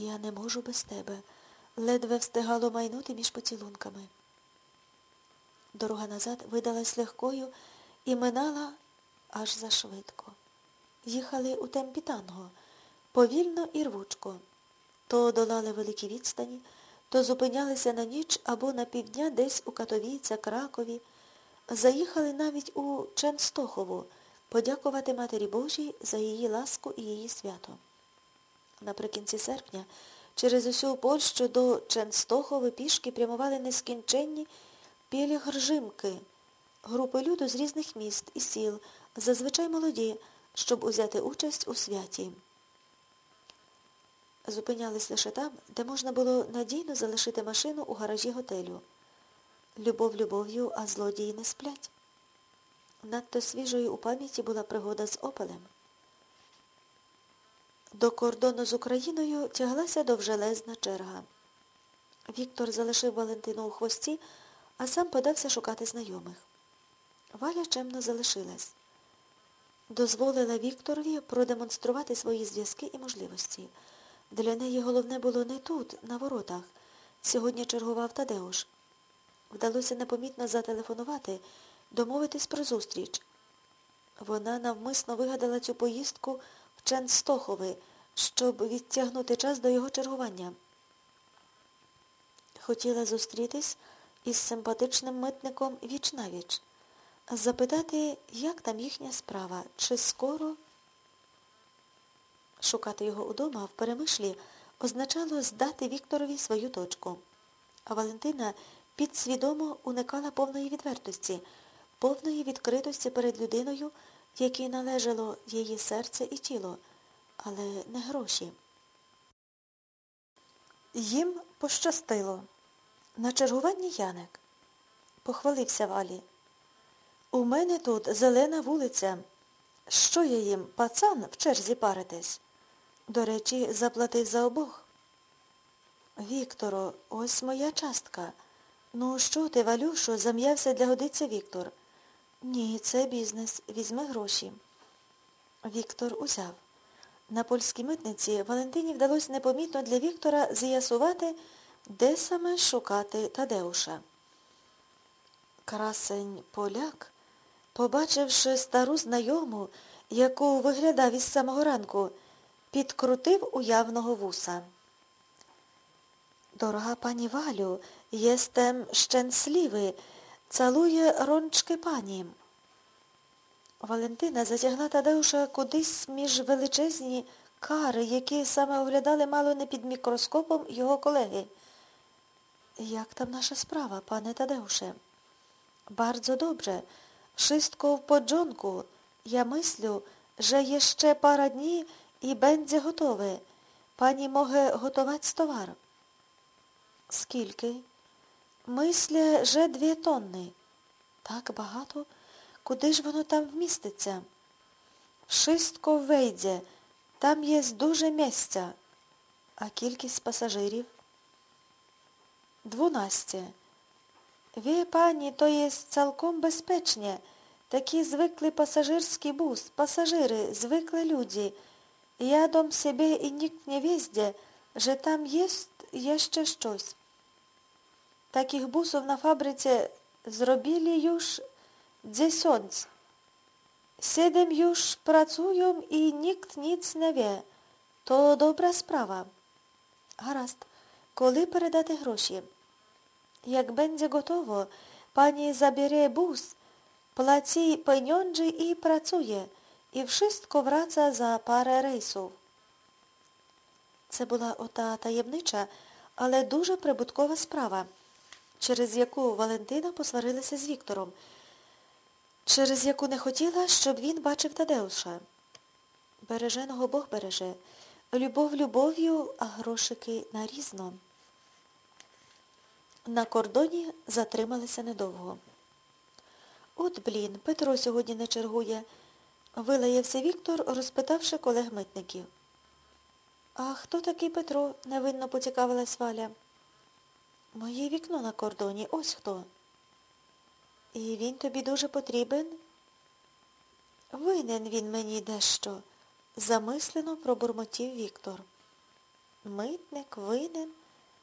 Я не можу без тебе. Ледве встигало майнути між поцілунками. Дорога назад видалась легкою і минала аж зашвидко. Їхали у темпі танго, повільно і рвучко. То долали великі відстані, то зупинялися на ніч або на півдня десь у Катовійця, Кракові. Заїхали навіть у Ченстохову подякувати Матері Божій за її ласку і її свято. Наприкінці серпня через усю Польщу до Ченстохови пішки прямували нескінченні пілігржимки, групи люду з різних міст і сіл, зазвичай молоді, щоб узяти участь у святі. Зупинялись лише там, де можна було надійно залишити машину у гаражі готелю. Любов любов'ю, а злодії не сплять. Надто свіжою у пам'яті була пригода з опелем. До кордону з Україною тяглася довжелезна черга. Віктор залишив Валентину у хвості, а сам подався шукати знайомих. Валя чемно залишилась. Дозволила Вікторові продемонструвати свої зв'язки і можливості. Для неї головне було не тут, на воротах. Сьогодні чергував Тадеуш. Вдалося непомітно зателефонувати, домовитись про зустріч. Вона навмисно вигадала цю поїздку в Ченстохови, щоб відтягнути час до його чергування. Хотіла зустрітись із симпатичним митником віч-навіч, запитати, як там їхня справа, чи скоро... Шукати його удома в перемишлі означало здати Вікторові свою точку. А Валентина підсвідомо уникала повної відвертості, повної відкритості перед людиною, якій належало її серце і тіло, але не гроші. Їм пощастило. На чергуванні Яник. Похвалився Валі. У мене тут зелена вулиця. Що я їм, пацан, в черзі паритись? До речі, заплатив за обох. Вікторо, ось моя частка. Ну що ти, Валюшо, зам'явся для годиться Віктор. Ні, це бізнес. Візьми гроші. Віктор узяв. На польській митниці Валентині вдалося непомітно для Віктора з'ясувати, де саме шукати Тадеуша. Красень поляк, побачивши стару знайому, яку виглядав із самого ранку, підкрутив уявного вуса. Дорога пані Валю, єстем щенслівий, цалує рончки пані. Валентина затягла Тадеуша кудись між величезні кари, які саме оглядали мало не під мікроскопом його колеги. Як там наша справа, пане Тадеуше? Bardzo dobrze. Wszystko w porządku. Ja myślę, że jeszcze para dni i będzie gotowe. Pani może gotować towar. Скільки? Мисля, же дві тонни. Так багато? Куди ж воно там вміститься? Wszystko вийде. Там є дуже місця. А кількість пасажирів? Двунасте. Wie pani, to jest całkiem bezpiecznie. Taki zwykły pasażerski bus, pasażery, zwykłe ludzie. Jadą sobie i nikt nie wiedzie, że tam jest jeszcze coś. Takich busów na fabryce zrobili już dziesiąt. Siedem już pracują i nikt nic nie wie. To dobra sprawa. Гаразд, коли передати гроші? Як będzie gotowo, pani zabierze bus, płaci pieniądze i pracuje, і wszystko wraca за парę рейсів. Це була ота таємнича, але дуже прибуткова справа, через яку Валентина посварилася з Віктором, через яку не хотіла, щоб він бачив Тадеуша. Береженого Бог береже. Любов любов'ю, а грошики нарізно. На кордоні затрималися недовго. От, блін, Петро сьогодні не чергує, вилаявся Віктор, розпитавши колег митників. А хто такий Петро? невинно поцікавилась Валя. Моє вікно на кордоні, ось хто. І він тобі дуже потрібен? Винен він мені дещо, замислено пробурмотів Віктор. Митник винен,